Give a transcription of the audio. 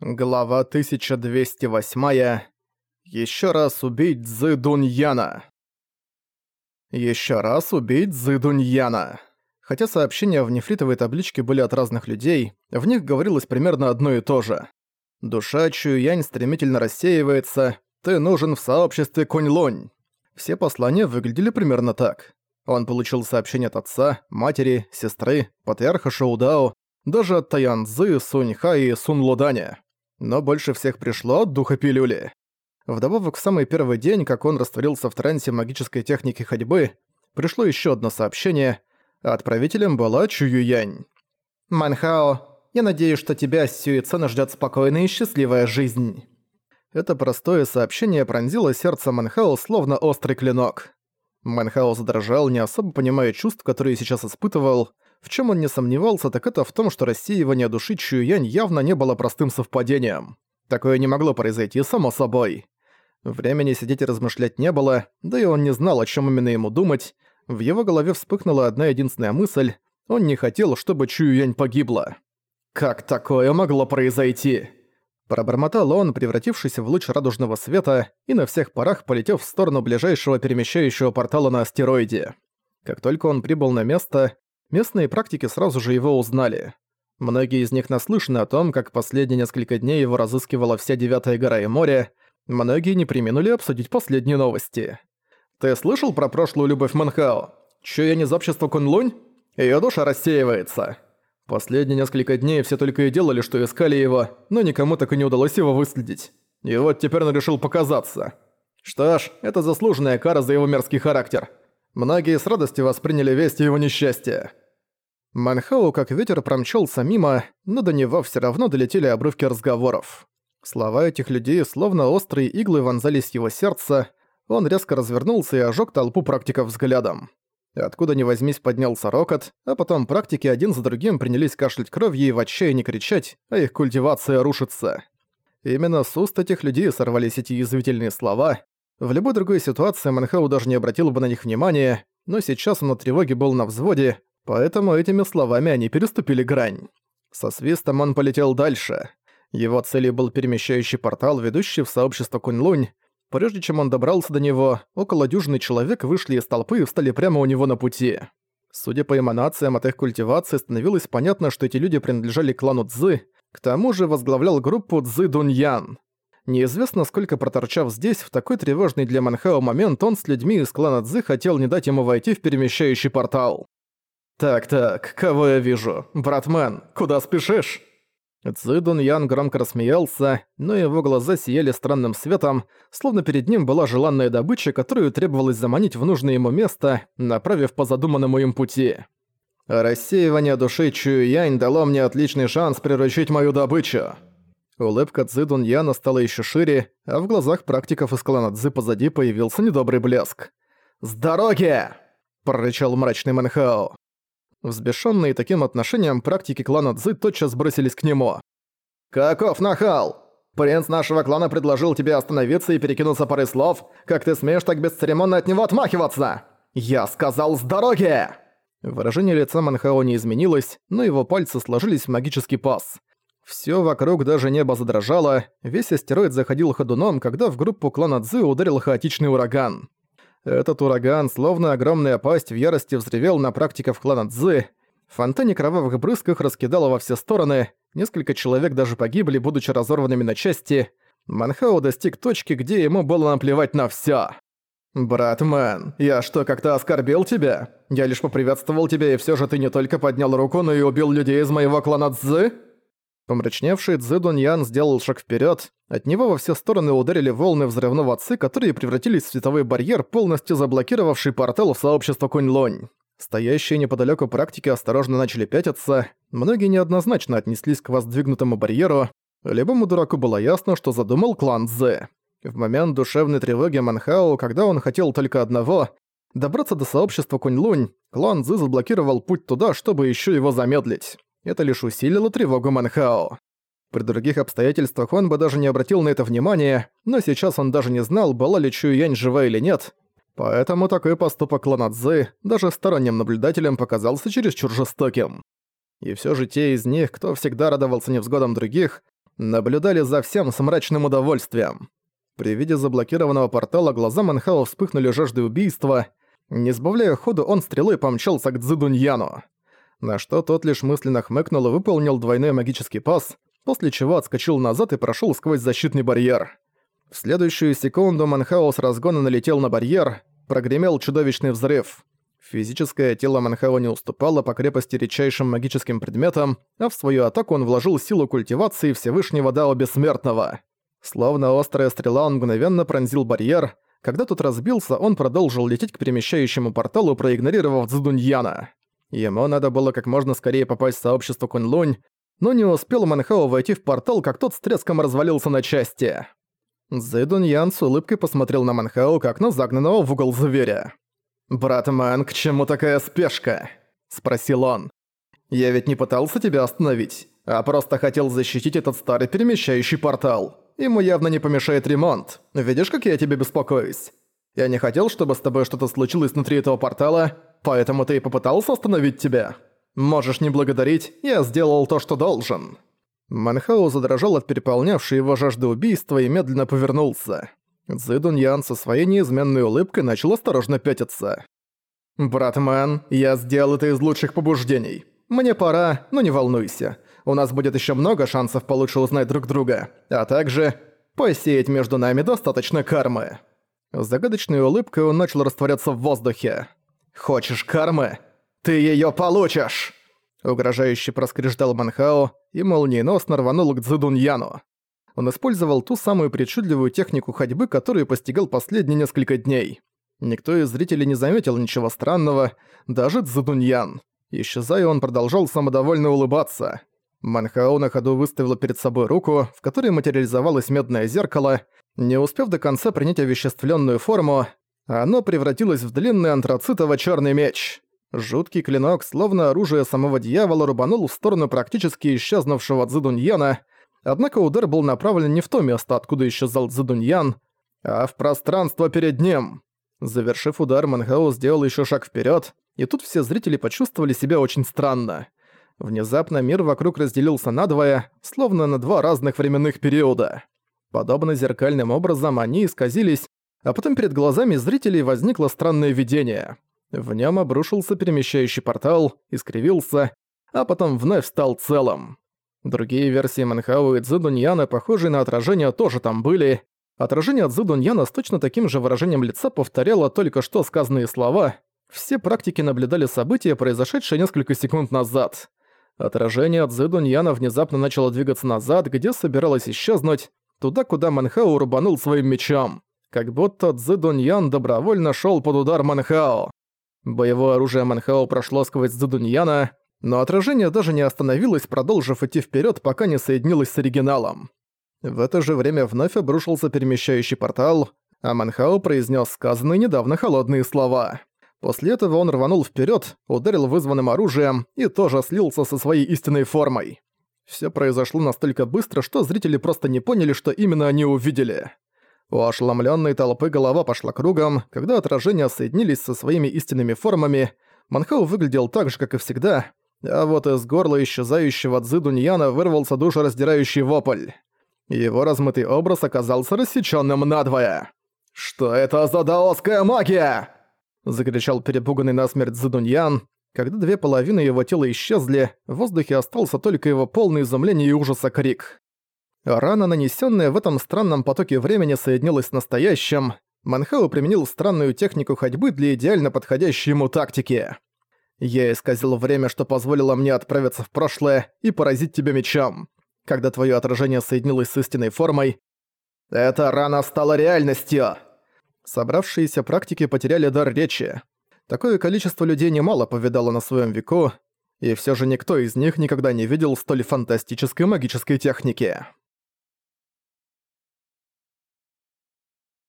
Глава 1208. Еще раз убить Цзы Дуньяна. Еще раз убить Цзы Дуньяна. Хотя сообщения в нефритовой табличке были от разных людей, в них говорилось примерно одно и то же. Душа Чуянь стремительно рассеивается, ты нужен в сообществе Кунь-Лунь. Все послания выглядели примерно так. Он получил сообщение от отца, матери, сестры, патриарха Шоудао, даже от Таян Цзы, Сунь Ха и Сун Луданя но больше всех пришло духа пилюли. Вдобавок, в самый первый день, как он растворился в трансе магической техники ходьбы, пришло еще одно сообщение, отправителем была Чуюянь. «Манхао, я надеюсь, что тебя с Сюицена ждет спокойная и счастливая жизнь». Это простое сообщение пронзило сердце Манхао словно острый клинок. Манхао задрожал, не особо понимая чувств, которые сейчас испытывал, в чем он не сомневался, так это в том, что рассеивание души Чуянь явно не было простым совпадением. Такое не могло произойти само собой. Времени сидеть и размышлять не было, да и он не знал, о чем именно ему думать. В его голове вспыхнула одна единственная мысль — он не хотел, чтобы Чуянь погибла. «Как такое могло произойти?» Пробормотал он, превратившись в луч радужного света и на всех парах полетев в сторону ближайшего перемещающего портала на астероиде. Как только он прибыл на место, местные практики сразу же его узнали. Многие из них наслышаны о том, как последние несколько дней его разыскивала вся Девятая гора и море, многие не приминули обсудить последние новости. «Ты слышал про прошлую любовь Манхао? Чё я не из общества Кунлунь? Её душа рассеивается». Последние несколько дней все только и делали, что искали его, но никому так и не удалось его выследить. И вот теперь он решил показаться. Что ж, это заслуженная кара за его мерзкий характер. Многие с радостью восприняли весть его несчастья. Манхау как ветер промчался мимо, но до него все равно долетели обрывки разговоров. Слова этих людей словно острые иглы вонзались в его сердце, он резко развернулся и ожег толпу практиков взглядом. Откуда ни возьмись поднялся рокот, а потом практики один за другим принялись кашлять кровью и в отчаянии кричать, а их культивация рушится. Именно с уст этих людей сорвались эти язвительные слова. В любой другой ситуации Манхау даже не обратил бы на них внимания, но сейчас он на тревоге был на взводе, Поэтому этими словами они переступили грань. Со свистом он полетел дальше. Его целью был перемещающий портал, ведущий в сообщество Кунь-Лунь. Прежде чем он добрался до него, около дюжины человек вышли из толпы и встали прямо у него на пути. Судя по эманациям от их культивации, становилось понятно, что эти люди принадлежали клану Цзы, к тому же возглавлял группу Цзы Дуньян. Неизвестно, сколько проторчав здесь, в такой тревожный для Манхао момент он с людьми из клана Цзы хотел не дать ему войти в перемещающий портал. «Так-так, кого я вижу? Братмен, куда спешишь?» Цзэдун Ян громко рассмеялся, но его глаза сияли странным светом, словно перед ним была желанная добыча, которую требовалось заманить в нужное ему место, направив по задуманному им пути. «Рассеивание души Чую Янь дало мне отличный шанс приручить мою добычу». Улыбка Цзэдун Яна стала еще шире, а в глазах практиков из клана Цзы позади появился недобрый блеск. «С дороги!» – прорычал мрачный Манхао. Взбешенные таким отношением практики клана Цзы тотчас бросились к нему. «Каков нахал! Принц нашего клана предложил тебе остановиться и перекинуться парой слов. Как ты смеешь так бесцеремонно от него отмахиваться? Я сказал с дороги!» Выражение лица Манхао не изменилось, но его пальцы сложились в магический пас. Всё вокруг даже небо задрожало, весь астероид заходил ходуном, когда в группу клана Цзы ударил хаотичный ураган. Этот ураган, словно огромная пасть, в ярости взревел на практиков клана Цзы. Фонтане кровавых брызг их раскидало во все стороны, несколько человек даже погибли, будучи разорванными на части. Манхао достиг точки, где ему было наплевать на всё. «Братмен, я что, как-то оскорбил тебя? Я лишь поприветствовал тебя, и всё же ты не только поднял руку, но и убил людей из моего клана Цзы?» Помрачневший Цзэ Дуньян сделал шаг вперед. От него во все стороны ударили волны взрывного ци, которые превратились в световой барьер, полностью заблокировавший портал в сообщество Кунь-Лонь. Стоящие неподалеку практики осторожно начали пятиться, многие неоднозначно отнеслись к воздвигнутому барьеру, любому дураку было ясно, что задумал клан Цзэ. В момент душевной тревоги Манхао, когда он хотел только одного — добраться до сообщества Кунь-Лунь, клан Цзы заблокировал путь туда, чтобы еще его замедлить. Это лишь усилило тревогу Манхао. При других обстоятельствах он бы даже не обратил на это внимания, но сейчас он даже не знал, была ли Чуянь жива или нет. Поэтому такой поступок клана Цзы даже сторонним наблюдателям показался чересчур жестоким. И все же те из них, кто всегда радовался невзгодам других, наблюдали за всем с мрачным удовольствием. При виде заблокированного портала глаза Манхао вспыхнули жаждой убийства. Не сбавляя ходу, он стрелой помчался к Цзэдуньяну. На что тот лишь мысленно хмыкнул и выполнил двойной магический пас, после чего отскочил назад и прошел сквозь защитный барьер. В следующую секунду Манхао с разгона налетел на барьер, прогремел чудовищный взрыв. Физическое тело Манхао не уступало по крепости редчайшим магическим предметам, а в свою атаку он вложил силу культивации Всевышнего Дао Бессмертного. Словно острая стрела он мгновенно пронзил барьер. Когда тот разбился, он продолжил лететь к перемещающему порталу, проигнорировав Цзудуньяна. Ему надо было как можно скорее попасть в сообщество Кунлунь, но не успел Манхао войти в портал, как тот с треском развалился на части. Зэдуньян с улыбкой посмотрел на Манхао, как на загнанного в угол зверя. «Брат Мэн, к чему такая спешка?» – спросил он. «Я ведь не пытался тебя остановить, а просто хотел защитить этот старый перемещающий портал. Ему явно не помешает ремонт. Видишь, как я тебе беспокоюсь? Я не хотел, чтобы с тобой что-то случилось внутри этого портала, поэтому ты и попытался остановить тебя. Можешь не благодарить, я сделал то, что должен». Манхау задрожал от переполнявшей его жажды убийства и медленно повернулся. Цзэдун Ян со своей неизменной улыбкой начал осторожно пятиться. «Брат Мэн, я сделал это из лучших побуждений. Мне пора, но не волнуйся у нас будет еще много шансов получше узнать друг друга, а также посеять между нами достаточно кармы». С загадочной улыбкой он начал растворяться в воздухе. «Хочешь кармы? Ты ее получишь!» Угрожающе проскреждал Манхао и молниеносно рванул к Цзэдуньяну. Он использовал ту самую причудливую технику ходьбы, которую постигал последние несколько дней. Никто из зрителей не заметил ничего странного, даже Цзэдуньян. Исчезая, он продолжал самодовольно улыбаться. Манхао на ходу выставила перед собой руку, в которой материализовалось медное зеркало. Не успев до конца принять овеществленную форму, оно превратилось в длинный антрацитово-черный меч. Жуткий клинок, словно оружие самого дьявола, рубанул в сторону практически исчезнувшего Цзэдуньяна, однако удар был направлен не в то место, откуда исчезал Цзэдуньян, а в пространство перед ним. Завершив удар, Манхао сделал еще шаг вперед, и тут все зрители почувствовали себя очень странно. Внезапно мир вокруг разделился надвое, словно на два разных временных периода. Подобно зеркальным образом они исказились, а потом перед глазами зрителей возникло странное видение. В нем обрушился перемещающий портал, искривился, а потом вновь стал целым. Другие версии Манхау и Цзэдуньяна, похожие на отражение, тоже там были. Отражение Цзэдуньяна с точно таким же выражением лица повторяло только что сказанные слова. Все практики наблюдали события, произошедшие несколько секунд назад. Отражение от Зэдуньяна внезапно начало двигаться назад, где собиралось исчезнуть, туда, куда Манхао рубанул своим мечом. Как будто Цзэдуньян добровольно шел под удар Манхао. Боевое оружие Манхао прошло сквозь Цзэдуньяна, но отражение даже не остановилось, продолжив идти вперед, пока не соединилось с оригиналом. В это же время вновь обрушился перемещающий портал, а Манхао произнес сказанные недавно холодные слова. После этого он рванул вперед, ударил вызванным оружием и тоже слился со своей истинной формой. Все произошло настолько быстро, что зрители просто не поняли, что именно они увидели. У ошеломленной толпы голова пошла кругом, когда отражения соединились со своими истинными формами, Манхау выглядел так же, как и всегда, а вот из горла исчезающего Цзы Дуньяна вырвался душераздирающий вопль. Его размытый образ оказался рассечённым надвое. «Что это за даосская магия?» закричал перепуганный насмерть Задуньян. Когда две половины его тела исчезли, в воздухе остался только его полный изумления и ужаса крик. Рана, нанесенная в этом странном потоке времени, соединилась с настоящим. Манхау применил странную технику ходьбы для идеально подходящей ему тактики. «Я исказил время, что позволило мне отправиться в прошлое и поразить тебя мечом. Когда твое отражение соединилось с истинной формой, эта рана стала реальностью!» Собравшиеся практики потеряли дар речи. Такое количество людей немало повидало на своем веку, и все же никто из них никогда не видел столь фантастической магической техники.